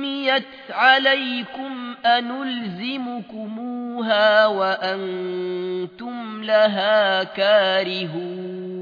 عُمِّيَتْ عليكم أنلزمكموها وأنتم لها كارهون